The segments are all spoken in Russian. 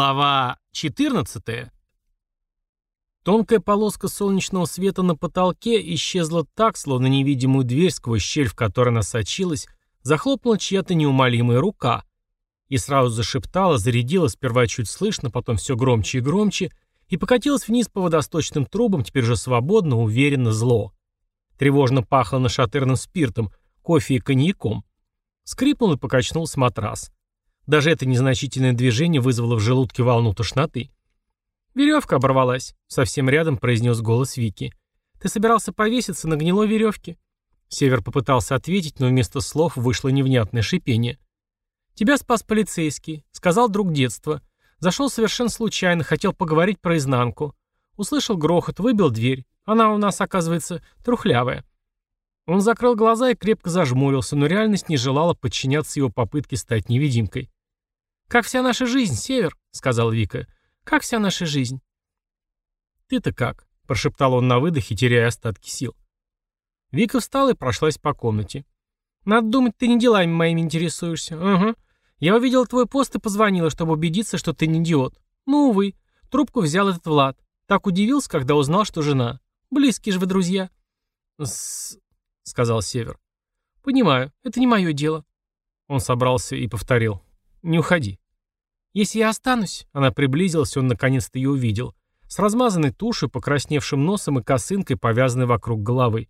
Глава 14. Тонкая полоска солнечного света на потолке исчезла так, словно невидимую дверь, сквозь щель, в которой она сочилась, захлопнула чья-то неумолимая рука. И сразу зашептала, зарядила, сперва чуть слышно, потом все громче и громче, и покатилась вниз по водосточным трубам, теперь же свободно, уверенно, зло. Тревожно пахло нашатырным спиртом, кофе и коньяком. Скрипнул и покачнулся матрас. Даже это незначительное движение вызвало в желудке волну тошноты. «Веревка оборвалась», — совсем рядом произнес голос Вики. «Ты собирался повеситься на гнилой веревке?» Север попытался ответить, но вместо слов вышло невнятное шипение. «Тебя спас полицейский», — сказал друг детства. Зашел совершенно случайно, хотел поговорить про изнанку. Услышал грохот, выбил дверь. Она у нас, оказывается, трухлявая. Он закрыл глаза и крепко зажмурился, но реальность не желала подчиняться его попытке стать невидимкой. «Как вся наша жизнь, Север», — сказал Вика. «Как вся наша жизнь?» «Ты-то как?» — прошептал он на выдохе, теряя остатки сил. Вика встала и прошлась по комнате. «Надо думать, ты не делами моими интересуешься. Ага. Я увидела твой пост и позвонила, чтобы убедиться, что ты не идиот. Ну, увы. Трубку взял этот Влад. Так удивился, когда узнал, что жена. Близкие же вы друзья». «С...» — сказал Север. «Понимаю. Это не мое дело». Он собрался и повторил. «Не уходи». «Если я останусь...» Она приблизилась, он наконец-то ее увидел. С размазанной тушью, покрасневшим носом и косынкой, повязанной вокруг головы.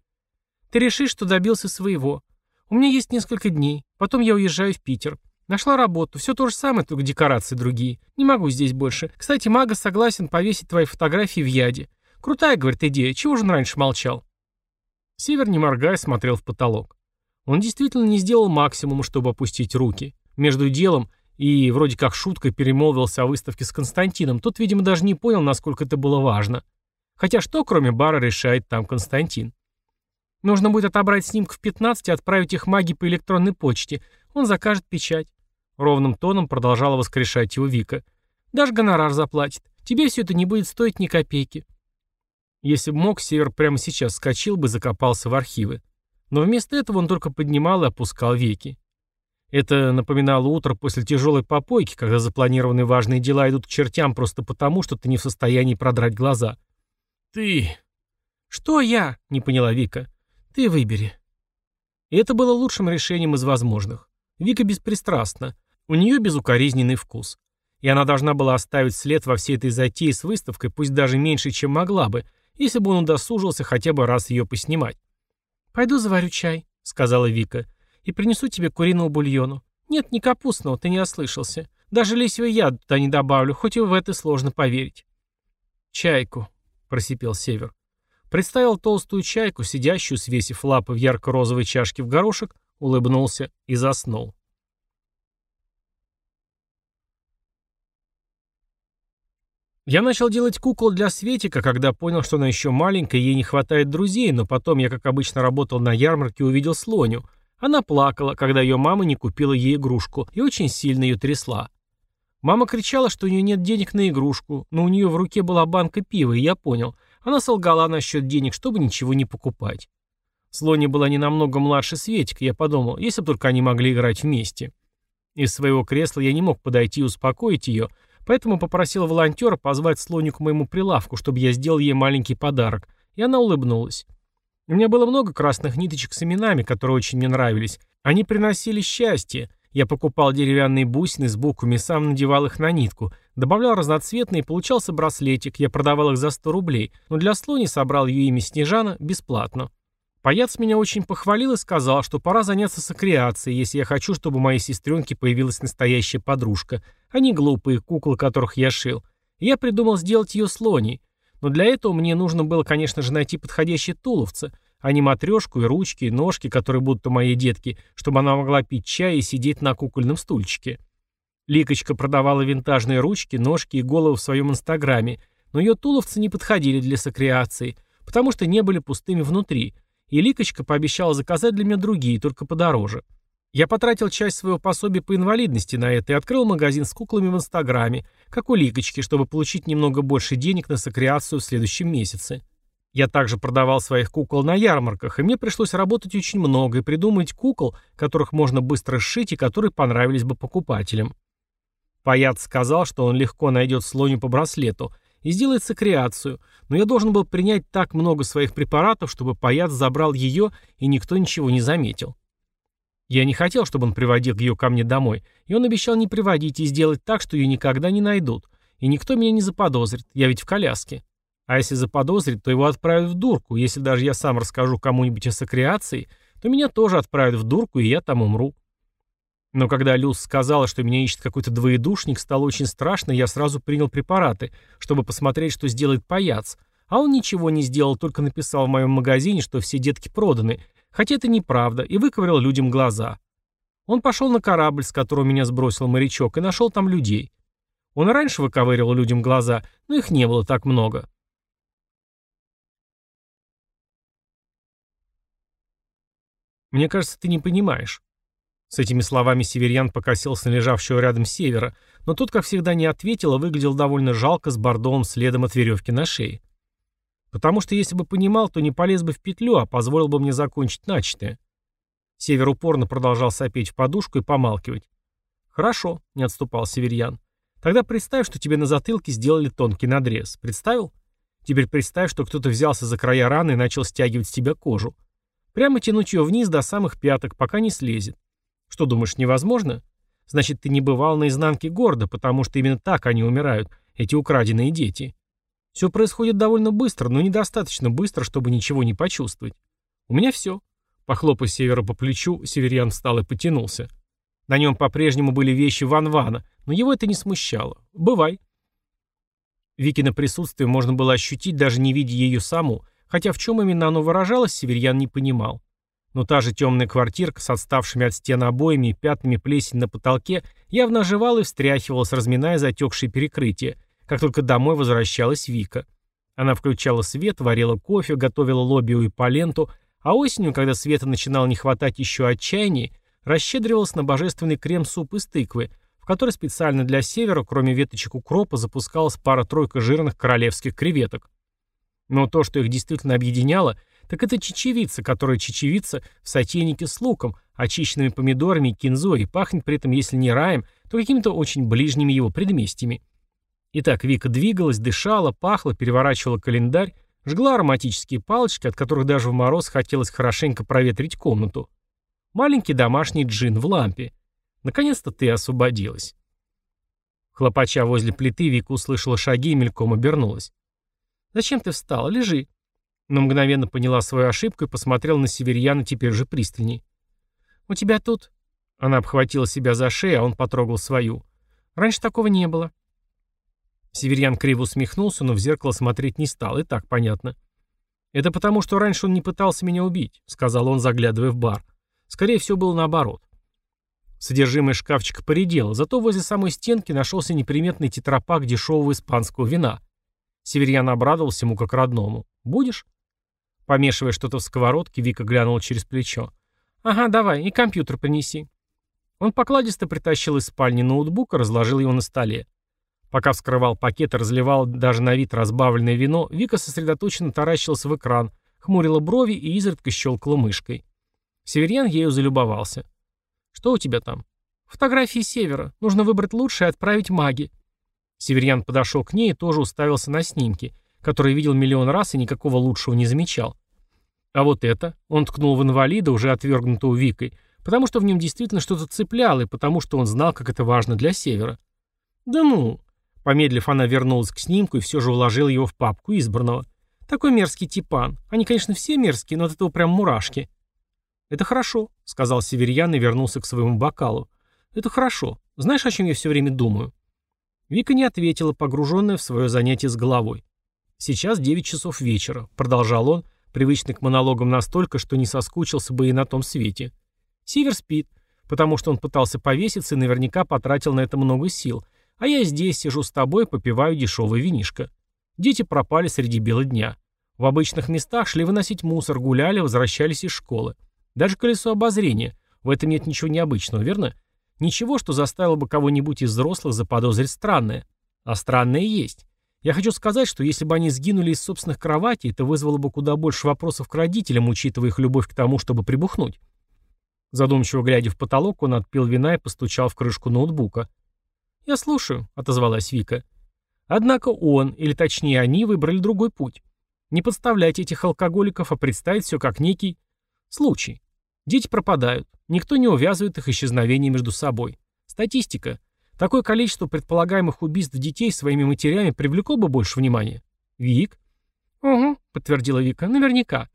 «Ты решишь, что добился своего. У меня есть несколько дней. Потом я уезжаю в Питер. Нашла работу. Все то же самое, только декорации другие. Не могу здесь больше. Кстати, Мага согласен повесить твои фотографии в Яде. Крутая, говорит, идея. Чего же он раньше молчал?» Север, не моргая, смотрел в потолок. Он действительно не сделал максимум, чтобы опустить руки. Между делом и вроде как шуткой перемолвился о выставке с Константином. Тот, видимо, даже не понял, насколько это было важно. Хотя что, кроме бара, решает там Константин? Нужно будет отобрать снимков 15 и отправить их маги по электронной почте. Он закажет печать. Ровным тоном продолжала воскрешать его Вика. Даже гонорар заплатит. Тебе все это не будет стоить ни копейки. Если бы мог, Север прямо сейчас скочил бы и закопался в архивы. Но вместо этого он только поднимал и опускал веки. Это напоминало утро после тяжелой попойки, когда запланированные важные дела идут к чертям просто потому, что ты не в состоянии продрать глаза. «Ты...» «Что я?» — не поняла Вика. «Ты выбери». И это было лучшим решением из возможных. Вика беспристрастна. У нее безукоризненный вкус. И она должна была оставить след во всей этой затее с выставкой, пусть даже меньше, чем могла бы, если бы он удосужился хотя бы раз ее поснимать. «Пойду заварю чай», — сказала Вика и принесу тебе куриного бульону. Нет, не капустного, ты не ослышался. Даже лесевый яд туда не добавлю, хоть и в это сложно поверить. Чайку, просипел Север. Представил толстую чайку, сидящую, свесив лапы в ярко-розовой чашке в горошек, улыбнулся и заснул. Я начал делать кукол для Светика, когда понял, что она еще маленькая, ей не хватает друзей, но потом я, как обычно, работал на ярмарке и увидел слоню — она плакала, когда ее мама не купила ей игрушку, и очень сильно ее трясла. Мама кричала, что у нее нет денег на игрушку, но у нее в руке была банка пива, и я понял. Она солгала насчет денег, чтобы ничего не покупать. Слони была не намного младше Светика, я подумал, если бы только они могли играть вместе. Из своего кресла я не мог подойти и успокоить ее, поэтому попросил волонтера позвать Слоню к моему прилавку, чтобы я сделал ей маленький подарок, и она улыбнулась. У меня было много красных ниточек с именами, которые очень мне нравились. Они приносили счастье. Я покупал деревянные бусины с буквами, сам надевал их на нитку, добавлял разноцветные, получался браслетик, я продавал их за 100 рублей, но для слони собрал ее имя Снежана бесплатно. Паяц меня очень похвалил и сказал, что пора заняться сокреацией, если я хочу, чтобы у моей сестренки появилась настоящая подружка, а не глупые куклы, которых я шил. Я придумал сделать ее слоней. Но для этого мне нужно было, конечно же, найти подходящее туловце, а не матрешку и ручки, и ножки, которые будут у моей детки, чтобы она могла пить чай и сидеть на кукольном стульчике. Ликочка продавала винтажные ручки, ножки и голову в своем инстаграме, но ее туловцы не подходили для сокреации, потому что не были пустыми внутри, и Ликочка пообещала заказать для меня другие, только подороже. Я потратил часть своего пособия по инвалидности на это и открыл магазин с куклами в Инстаграме, как у Ликочки, чтобы получить немного больше денег на сокреацию в следующем месяце. Я также продавал своих кукол на ярмарках, и мне пришлось работать очень много и придумать кукол, которых можно быстро сшить и которые понравились бы покупателям. Паяц сказал, что он легко найдет слоню по браслету и сделает сокреацию, но я должен был принять так много своих препаратов, чтобы Паяц забрал ее, и никто ничего не заметил. Я не хотел, чтобы он приводил ее ко мне домой, и он обещал не приводить и сделать так, что ее никогда не найдут, и никто меня не заподозрит, я ведь в коляске. А если заподозрит, то его отправят в дурку, если даже я сам расскажу кому-нибудь о сокреации, то меня тоже отправят в дурку, и я там умру. Но когда Люс сказала, что меня ищет какой-то двоедушник, стало очень страшно, я сразу принял препараты, чтобы посмотреть, что сделает паяц. А он ничего не сделал, только написал в моем магазине, что все детки проданы, хотя это неправда, и выковырял людям глаза. Он пошел на корабль, с которого меня сбросил морячок, и нашел там людей. Он раньше выковыривал людям глаза, но их не было так много. «Мне кажется, ты не понимаешь». С этими словами северьян покосился на лежавшего рядом севера, но тот, как всегда, не ответил, а выглядел довольно жалко с бордовым следом от веревки на шее. Потому что если бы понимал, то не полез бы в петлю, а позволил бы мне закончить начатое. Север упорно продолжал сопеть в подушку и помалкивать. «Хорошо», — не отступал Северьян. «Тогда представь, что тебе на затылке сделали тонкий надрез. Представил? Теперь представь, что кто-то взялся за края раны и начал стягивать с тебя кожу. Прямо тянуть ее вниз до самых пяток, пока не слезет. Что думаешь, невозможно? Значит, ты не бывал на изнанке города, потому что именно так они умирают, эти украденные дети. Все происходит довольно быстро, но недостаточно быстро, чтобы ничего не почувствовать. У меня все. Похлопав Севера по плечу, Северян встал и потянулся. На нем по-прежнему были вещи Ван Вана, но его это не смущало. Бывай. Викина присутствие можно было ощутить, даже не видя ее саму, хотя в чем именно оно выражалось, Северьян не понимал. Но та же темная квартирка с отставшими от стен обоями и пятнами плесень на потолке явно оживала и встряхивалась, разминая затекшие перекрытия, как только домой возвращалась Вика. Она включала свет, варила кофе, готовила лобио и поленту, а осенью, когда света начинало не хватать еще отчаяния, расщедривалась на божественный крем-суп из тыквы, в который специально для севера, кроме веточек укропа, запускалась пара-тройка жирных королевских креветок. Но то, что их действительно объединяло, так это чечевица, которая чечевица в сотейнике с луком, очищенными помидорами и кинзой, и пахнет при этом, если не раем, то какими-то очень ближними его предместьями. Итак, Вика двигалась, дышала, пахла, переворачивала календарь, жгла ароматические палочки, от которых даже в мороз хотелось хорошенько проветрить комнату. Маленький домашний джин в лампе. Наконец-то ты освободилась. Хлопача возле плиты, Вика услышала шаги и мельком обернулась. «Зачем ты встала? Лежи». Но мгновенно поняла свою ошибку и посмотрела на Северьяна теперь уже пристальней. «У тебя тут...» Она обхватила себя за шею, а он потрогал свою. «Раньше такого не было». Северьян криво усмехнулся, но в зеркало смотреть не стал, и так понятно. «Это потому, что раньше он не пытался меня убить», — сказал он, заглядывая в бар. «Скорее всего, было наоборот». Содержимое шкафчика поредело, зато возле самой стенки нашелся неприметный тетрапак дешевого испанского вина. Северьян обрадовался ему как родному. «Будешь?» Помешивая что-то в сковородке, Вика глянула через плечо. «Ага, давай, и компьютер принеси». Он покладисто притащил из спальни ноутбук и разложил его на столе. Пока вскрывал пакет и разливал даже на вид разбавленное вино, Вика сосредоточенно таращилась в экран, хмурила брови и изредка щелкала мышкой. Северьян ею залюбовался. «Что у тебя там?» «Фотографии севера. Нужно выбрать лучшее и отправить маги». Северьян подошел к ней и тоже уставился на снимки, которые видел миллион раз и никакого лучшего не замечал. А вот это, он ткнул в инвалида, уже отвергнутого Викой, потому что в нем действительно что-то цепляло и потому что он знал, как это важно для севера. «Да ну!» Помедлив, она вернулась к снимку и все же уложила его в папку избранного. Такой мерзкий типан. Они, конечно, все мерзкие, но от этого прям мурашки. «Это хорошо», — сказал Северьян и вернулся к своему бокалу. «Это хорошо. Знаешь, о чем я все время думаю?» Вика не ответила, погруженная в свое занятие с головой. «Сейчас девять часов вечера», — продолжал он, привычный к монологам настолько, что не соскучился бы и на том свете. «Север спит, потому что он пытался повеситься и наверняка потратил на это много сил, а я здесь сижу с тобой, попиваю дешевое винишко. Дети пропали среди бела дня. В обычных местах шли выносить мусор, гуляли, возвращались из школы. Даже колесо обозрения. В этом нет ничего необычного, верно? Ничего, что заставило бы кого-нибудь из взрослых заподозрить странное. А странное есть. Я хочу сказать, что если бы они сгинули из собственных кроватей, это вызвало бы куда больше вопросов к родителям, учитывая их любовь к тому, чтобы прибухнуть. Задумчиво глядя в потолок, он отпил вина и постучал в крышку ноутбука. «Я слушаю», — отозвалась Вика. Однако он, или точнее они, выбрали другой путь. Не подставлять этих алкоголиков, а представить все как некий случай. Дети пропадают, никто не увязывает их исчезновение между собой. Статистика. Такое количество предполагаемых убийств детей своими матерями привлекло бы больше внимания. Вик? Угу, подтвердила Вика, наверняка.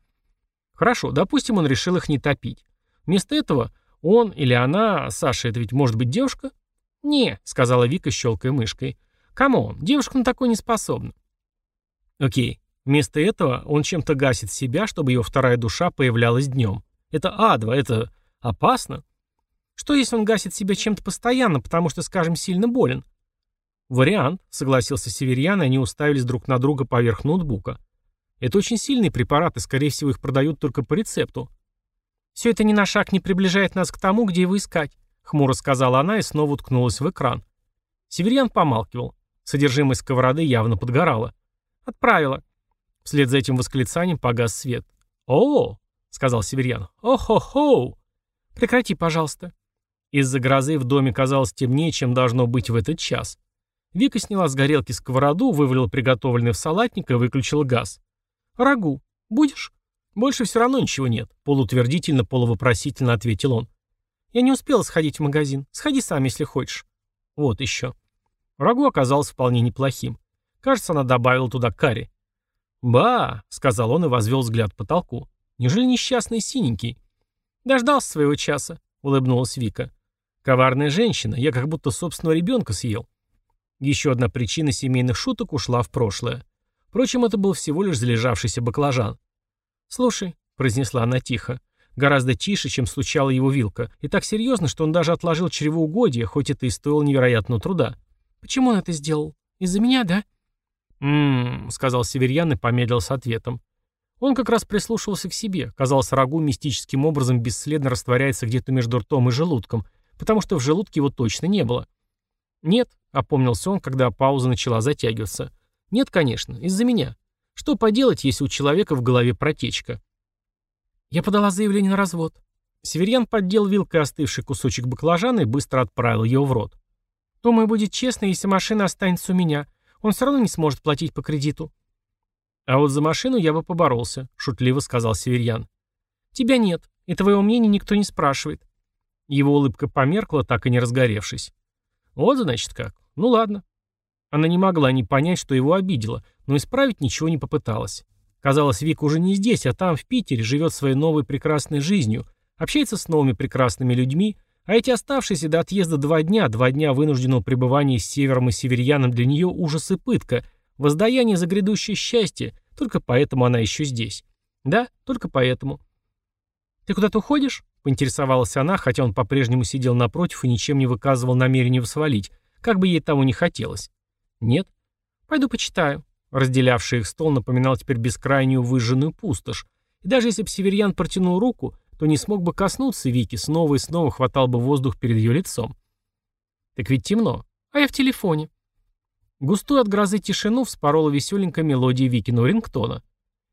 Хорошо, допустим, он решил их не топить. Вместо этого он или она, Саша, это ведь может быть девушка? Не, сказала Вика, щелкая мышкой. Come on, девушка на такое не способна. Окей. Вместо этого он чем-то гасит себя, чтобы его вторая душа появлялась днем. Это адово, это опасно. Что если он гасит себя чем-то постоянно, потому что, скажем, сильно болен? Вариант, согласился Северьян, и они уставились друг на друга поверх ноутбука. Это очень сильные препараты, скорее всего, их продают только по рецепту. Все это ни на шаг не приближает нас к тому, где его искать, хмуро сказала она и снова уткнулась в экран. Северьян помалкивал. Содержимое сковороды явно подгорало. Отправила. Вслед за этим восклицанием погас свет. «О!» — сказал Северьян. «О-хо-хо!» «Прекрати, пожалуйста». Из-за грозы в доме казалось темнее, чем должно быть в этот час. Вика сняла с горелки сковороду, вывалила приготовленный в салатник и выключила газ. «Рагу. Будешь?» «Больше все равно ничего нет», — полутвердительно, полувопросительно ответил он. «Я не успела сходить в магазин. Сходи сам, если хочешь». «Вот еще». Рагу оказалось вполне неплохим. Кажется, она добавила туда карри. «Ба!» — сказал он и возвел взгляд к потолку. «Неужели несчастный синенький?» «Дождался своего часа», — улыбнулась Вика. «Коварная женщина. Я как будто собственного ребенка съел». Еще одна причина семейных шуток ушла в прошлое. Впрочем, это был всего лишь залежавшийся баклажан. «Слушай», — произнесла она тихо, гораздо тише, чем стучала его вилка, и так серьезно, что он даже отложил чревоугодие, хоть это и стоило невероятного труда. Почему он это сделал? Из-за меня, да? «М-м-м», сказал Северьян и помедлил с ответом. Он как раз прислушивался к себе. Казалось, рагу мистическим образом бесследно растворяется где-то между ртом и желудком, потому что в желудке его точно не было. «Нет», — опомнился он, когда пауза начала затягиваться. «Нет, конечно, из-за меня. Что поделать, если у человека в голове протечка?» «Я подала заявление на развод». Северьян поддел вилкой остывший кусочек баклажана и быстро отправил его в рот. Думаю, будет честно, если машина останется у меня. Он все равно не сможет платить по кредиту. А вот за машину я бы поборолся, шутливо сказал Северьян. Тебя нет, и твоего мнения никто не спрашивает. Его улыбка померкла, так и не разгоревшись. Вот, значит, как. Ну ладно. Она не могла не понять, что его обидело, но исправить ничего не попыталась. Казалось, Вика уже не здесь, а там, в Питере, живет своей новой прекрасной жизнью, общается с новыми прекрасными людьми, а эти оставшиеся до отъезда два дня, два дня вынужденного пребывания с севером и северьяном для нее ужас и пытка, воздаяние за грядущее счастье, только поэтому она еще здесь. Да, только поэтому. «Ты куда-то уходишь?» — поинтересовалась она, хотя он по-прежнему сидел напротив и ничем не выказывал намерения свалить, как бы ей того не хотелось. «Нет?» «Пойду почитаю». Разделявший их стол напоминал теперь бескрайнюю выжженную пустошь, и даже если бы северьян протянул руку, то не смог бы коснуться Вики, снова и снова хватал бы воздух перед ее лицом. Так ведь темно, а я в телефоне. Густую от грозы тишину вспорола веселенькая мелодия Викиного рингтона.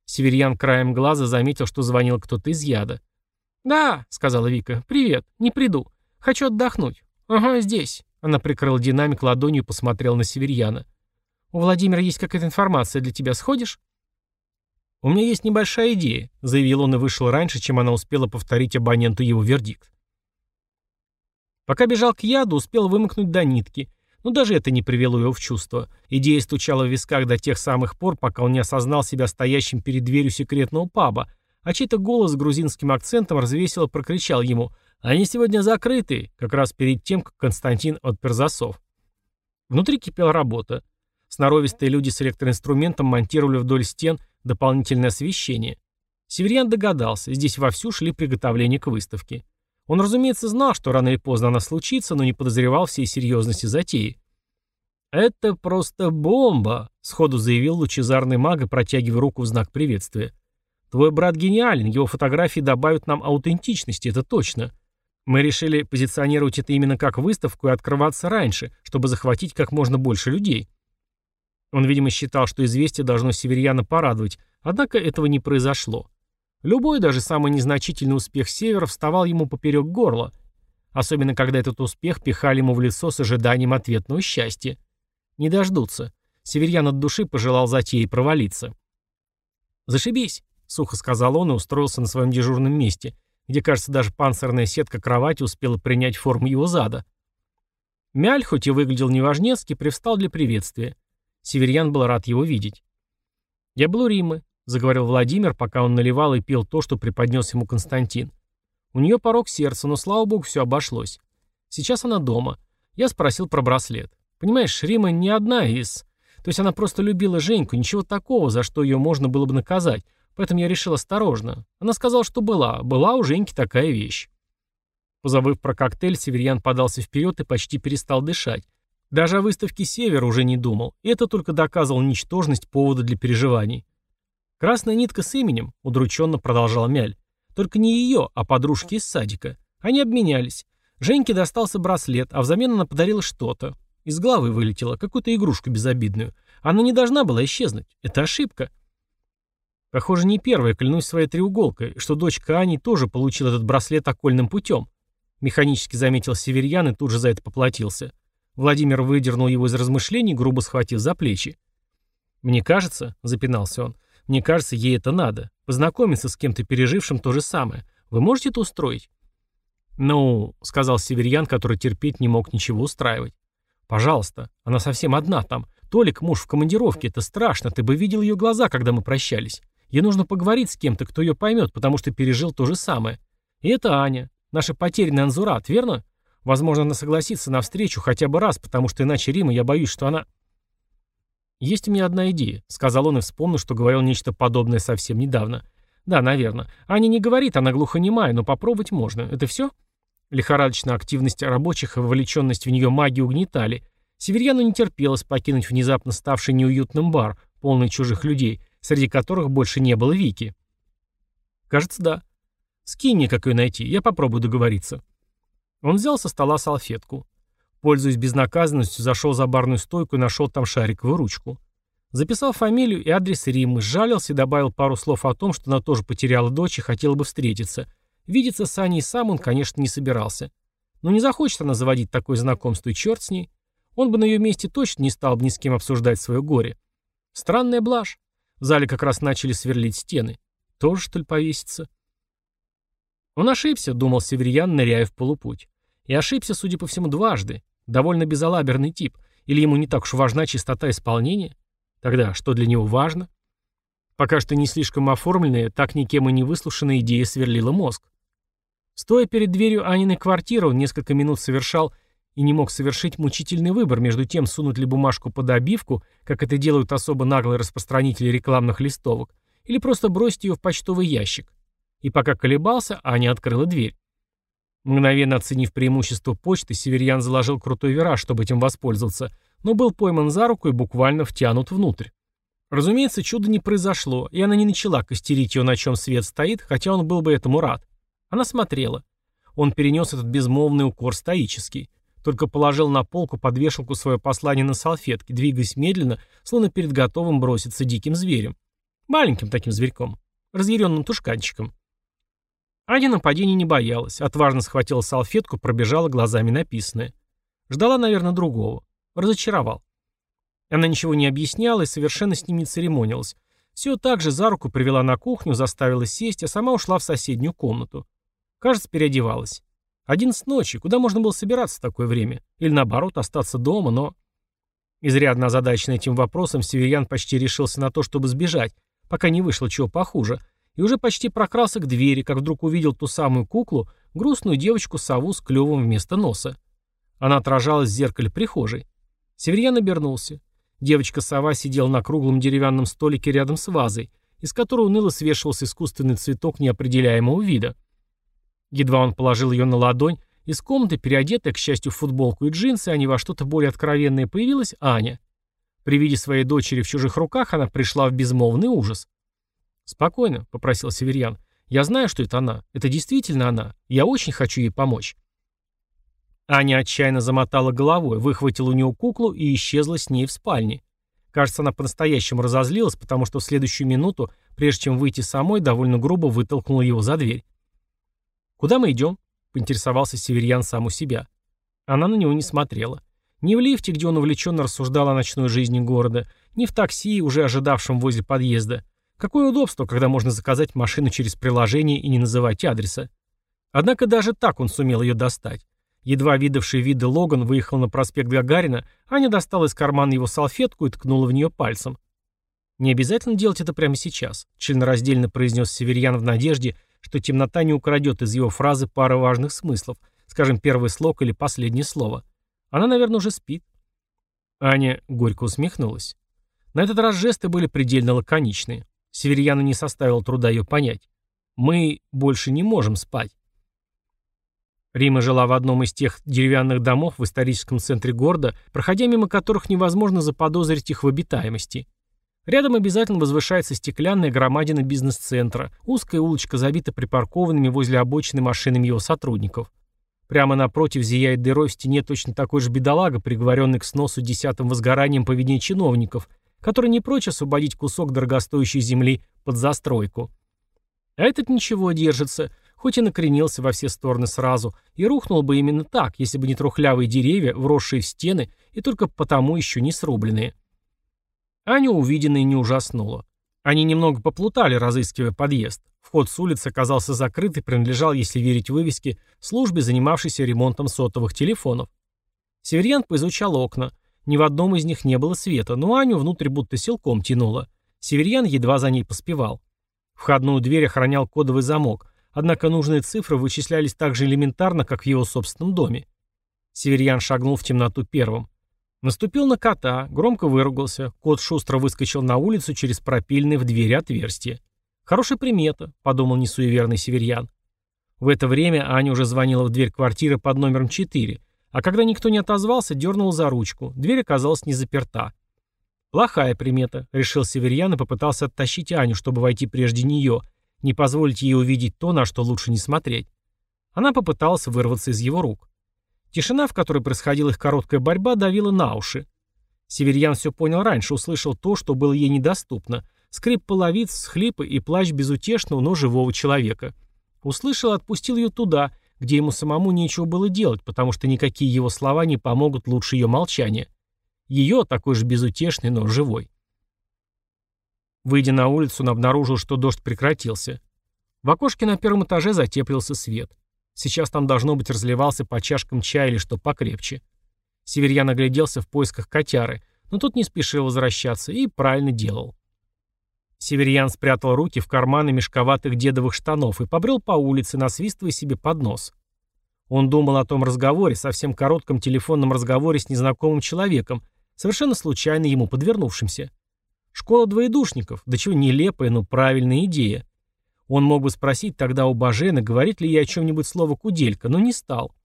Северьян краем глаза заметил, что звонил кто-то из яда. «Да», — сказала Вика, — «привет, не приду. Хочу отдохнуть». «Ага, здесь». Она прикрыла динамик ладонью и посмотрела на Северьяна. «У Владимира есть какая-то информация для тебя, сходишь?» «У меня есть небольшая идея», — заявил он и вышел раньше, чем она успела повторить абоненту его вердикт. Пока бежал к яду, успел вымокнуть до нитки, но даже это не привело его в чувство. Идея стучала в висках до тех самых пор, пока он не осознал себя стоящим перед дверью секретного паба, а чей-то голос с грузинским акцентом развесело прокричал ему «Они сегодня закрыты», как раз перед тем, как Константин отпер засов. Внутри кипела работа. Сноровистые люди с электроинструментом монтировали вдоль стен – дополнительное освещение. Северян догадался, здесь вовсю шли приготовления к выставке. Он, разумеется, знал, что рано или поздно она случится, но не подозревал всей серьезности затеи. «Это просто бомба», — сходу заявил лучезарный маг и протягивая руку в знак приветствия. «Твой брат гениален, его фотографии добавят нам аутентичности, это точно. Мы решили позиционировать это именно как выставку и открываться раньше, чтобы захватить как можно больше людей. Он, видимо, считал, что известие должно северяна порадовать, однако этого не произошло. Любой, даже самый незначительный успех Севера вставал ему поперек горла. Особенно, когда этот успех пихали ему в лицо с ожиданием ответного счастья. Не дождутся. Северьян от души пожелал затеи провалиться. «Зашибись», — сухо сказал он и устроился на своем дежурном месте, где, кажется, даже панцирная сетка кровати успела принять форму его зада. Мяль, хоть и выглядел неважнецки, привстал для приветствия. Северьян был рад его видеть. «Я был у Риммы», — заговорил Владимир, пока он наливал и пил то, что преподнес ему Константин. «У нее порог сердца, но, слава богу, все обошлось. Сейчас она дома. Я спросил про браслет. Понимаешь, Рима не одна из... То есть она просто любила Женьку, ничего такого, за что ее можно было бы наказать. Поэтому я решил осторожно. Она сказала, что была. Была у Женьки такая вещь. Позабыв про коктейль, Северьян подался вперед и почти перестал дышать. Даже о выставке «Север» уже не думал. Это только доказывало ничтожность повода для переживаний. «Красная нитка с именем», — удрученно продолжал Мяль. «Только не ее, а подружки из садика. Они обменялись. Женьке достался браслет, а взамен она подарила что-то. Из головы вылетела, какую-то игрушку безобидную. Она не должна была исчезнуть. Это ошибка». Похоже, не первая, клянусь своей треуголкой, что дочка Ани тоже получила этот браслет окольным путем. Механически заметил Северьян и тут же за это поплатился. Владимир выдернул его из размышлений, грубо схватив за плечи. «Мне кажется», — запинался он, — «мне кажется, ей это надо. Познакомиться с кем-то пережившим то же самое. Вы можете это устроить?» «Ну», — сказал Северьян, который терпеть не мог ничего устраивать. «Пожалуйста, она совсем одна там. Толик, муж в командировке, это страшно, ты бы видел ее глаза, когда мы прощались. Ей нужно поговорить с кем-то, кто ее поймет, потому что пережил то же самое. И это Аня. Наша потерянная Анзурат, верно? Возможно, она согласится на встречу хотя бы раз, потому что иначе Рима, я боюсь, что она... «Есть у меня одна идея», — сказал он и вспомнил, что говорил нечто подобное совсем недавно. «Да, наверное. Аня не говорит, она глухонемая, но попробовать можно. Это все?» Лихорадочная активность рабочих и вовлеченность в нее магии угнетали. Северьяну не терпелось покинуть внезапно ставший неуютным бар, полный чужих людей, среди которых больше не было Вики. «Кажется, да», Скинь мне, как ее найти, я попробую договориться». Он взял со стола салфетку. Пользуясь безнаказанностью, зашел за барную стойку и нашел там шариковую ручку. Записал фамилию и адрес Риммы, сжалился и добавил пару слов о том, что она тоже потеряла дочь и хотела бы встретиться. Видеться с Аней сам он, конечно, не собирался. Но не захочет она заводить такое знакомство, и черт с ней. Он бы на ее месте точно не стал бы ни с кем обсуждать свое горе. Странная блажь. В зале как раз начали сверлить стены. Тоже, что ли, повесится? Он ошибся, думал Северьян, ныряя в полупуть. И ошибся, судя по всему, дважды. Довольно безалаберный тип. Или ему не так уж важна чистота исполнения? Тогда что для него важно? Пока что не слишком оформленная, так никем и не выслушанная идея сверлила мозг. Стоя перед дверью Аниной квартиры, он несколько минут совершал и не мог совершить мучительный выбор между тем, сунуть ли бумажку под обивку, как это делают особо наглые распространители рекламных листовок, или просто бросить ее в почтовый ящик. И пока колебался, Аня открыла дверь. Мгновенно оценив преимущество почты, Северьян заложил крутой вираж, чтобы этим воспользоваться, но был пойман за руку и буквально втянут внутрь. Разумеется, чудо не произошло, и она не начала костерить его, на чем свет стоит, хотя он был бы этому рад. Она смотрела. Он перенес этот безмолвный укор стоический. Только положил на полку под вешалку свое послание на салфетке, двигаясь медленно, словно перед готовым броситься диким зверем. Маленьким таким зверьком. Разъяренным тушканчиком. Аня нападений не боялась, отважно схватила салфетку, пробежала глазами написанное. Ждала, наверное, другого. Разочаровал. Она ничего не объясняла и совершенно с ним не церемонилась. Все так же за руку привела на кухню, заставила сесть, а сама ушла в соседнюю комнату. Кажется, переодевалась. Одиннадцать ночи, куда можно было собираться в такое время? Или наоборот, остаться дома, но... Изрядно озадаченный этим вопросом, Северян почти решился на то, чтобы сбежать, пока не вышло чего похуже — и уже почти прокрался к двери, как вдруг увидел ту самую куклу, грустную девочку-сову с клювом вместо носа. Она отражалась в зеркале прихожей. Северьян обернулся. Девочка-сова сидела на круглом деревянном столике рядом с вазой, из которой уныло свешивался искусственный цветок неопределяемого вида. Едва он положил ее на ладонь, из комнаты, переодетая, к счастью, в футболку и джинсы, а не во что-то более откровенное, появилась Аня. При виде своей дочери в чужих руках она пришла в безмолвный ужас. «Спокойно», — попросил Северьян. «Я знаю, что это она. Это действительно она. Я очень хочу ей помочь». Аня отчаянно замотала головой, выхватила у него куклу и исчезла с ней в спальне. Кажется, она по-настоящему разозлилась, потому что в следующую минуту, прежде чем выйти самой, довольно грубо вытолкнула его за дверь. «Куда мы идем?» поинтересовался Северьян сам у себя. Она на него не смотрела. Ни в лифте, где он увлеченно рассуждал о ночной жизни города, ни в такси, уже ожидавшем возле подъезда. Какое удобство, когда можно заказать машину через приложение и не называть адреса. Однако даже так он сумел ее достать. Едва видавший виды Логан выехал на проспект Гагарина, Аня достала из кармана его салфетку и ткнула в нее пальцем. «Не обязательно делать это прямо сейчас», — членораздельно произнес Северьян в надежде, что темнота не украдет из его фразы пары важных смыслов, скажем, первый слог или последнее слово. Она, наверное, уже спит. Аня горько усмехнулась. На этот раз жесты были предельно лаконичные. Северьяну не составило труда ее понять. «Мы больше не можем спать». Рима жила в одном из тех деревянных домов в историческом центре города, проходя мимо которых невозможно заподозрить их в обитаемости. Рядом обязательно возвышается стеклянная громадина бизнес-центра, узкая улочка забита припаркованными возле обочины машинами его сотрудников. Прямо напротив зияет дырой в стене точно такой же бедолага, приговоренный к сносу десятым возгоранием по вине чиновников, который не прочь освободить кусок дорогостоящей земли под застройку. А этот ничего держится, хоть и накренился во все стороны сразу, и рухнул бы именно так, если бы не трухлявые деревья, вросшие в стены, и только потому еще не срубленные. Аню увиденное не ужаснуло. Они немного поплутали, разыскивая подъезд. Вход с улицы оказался закрыт и принадлежал, если верить вывеске, службе, занимавшейся ремонтом сотовых телефонов. Северьян поизучал окна. Ни в одном из них не было света, но Аню внутрь будто силком тянуло. Северьян едва за ней поспевал. Входную дверь охранял кодовый замок, однако нужные цифры вычислялись так же элементарно, как в его собственном доме. Северьян шагнул в темноту первым. Наступил на кота, громко выругался. Кот шустро выскочил на улицу через пропильное в двери отверстие. «Хорошая примета», — подумал несуеверный северьян. В это время Аня уже звонила в дверь квартиры под номером 4, а когда никто не отозвался, дернул за ручку. Дверь оказалась не заперта. «Плохая примета», — решил северьян и попытался оттащить Аню, чтобы войти прежде нее, не позволить ей увидеть то, на что лучше не смотреть. Она попыталась вырваться из его рук. Тишина, в которой происходила их короткая борьба, давила на уши. Северьян все понял раньше, услышал то, что было ей недоступно. Скрип половиц, схлипы и плач безутешного, но живого человека. Услышал и отпустил ее туда, где ему самому нечего было делать, потому что никакие его слова не помогут лучше ее молчания. Ее, такой же безутешный, но живой. Выйдя на улицу, он обнаружил, что дождь прекратился. В окошке на первом этаже затеплился свет. Сейчас там должно быть разливался по чашкам чая или что покрепче. Северьян огляделся в поисках котяры, но тут не спешил возвращаться и правильно делал. Северьян спрятал руки в карманы мешковатых дедовых штанов и побрел по улице, насвистывая себе под нос. Он думал о том разговоре, совсем коротком телефонном разговоре с незнакомым человеком, совершенно случайно ему подвернувшимся. Школа двоедушников, да чего нелепая, но правильная идея. Он мог бы спросить тогда у Бажена, говорит ли ей о чем-нибудь слово «куделька», но не стал.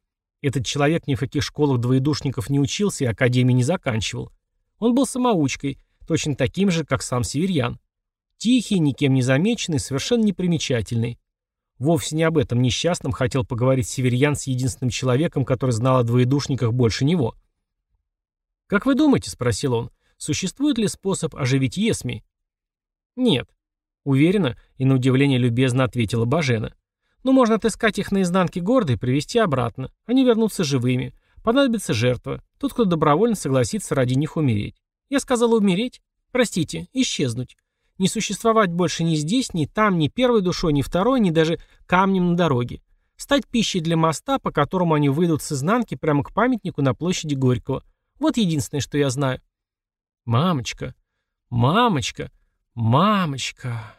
Этот человек ни в каких школах двоедушников не учился и академии не заканчивал. Он был самоучкой, точно таким же, как сам Северьян. Тихий, никем не замеченный, совершенно непримечательный. Вовсе не об этом несчастном хотел поговорить Северьян с единственным человеком, который знал о двоедушниках больше него. «Как вы думаете?» — спросил он. «Существует ли способ оживить Есми?» «Нет. Уверенно и на удивление любезно ответила Бажена. «Ну, можно отыскать их на изнанке города и привести обратно. Они вернутся живыми. Понадобится жертва. Тот, кто добровольно согласится ради них умереть. Я сказала умереть? Простите, исчезнуть. Не существовать больше ни здесь, ни там, ни первой душой, ни второй, ни даже камнем на дороге. Стать пищей для моста, по которому они выйдут с изнанки прямо к памятнику на площади Горького. Вот единственное, что я знаю. Мамочка, мамочка, мамочка...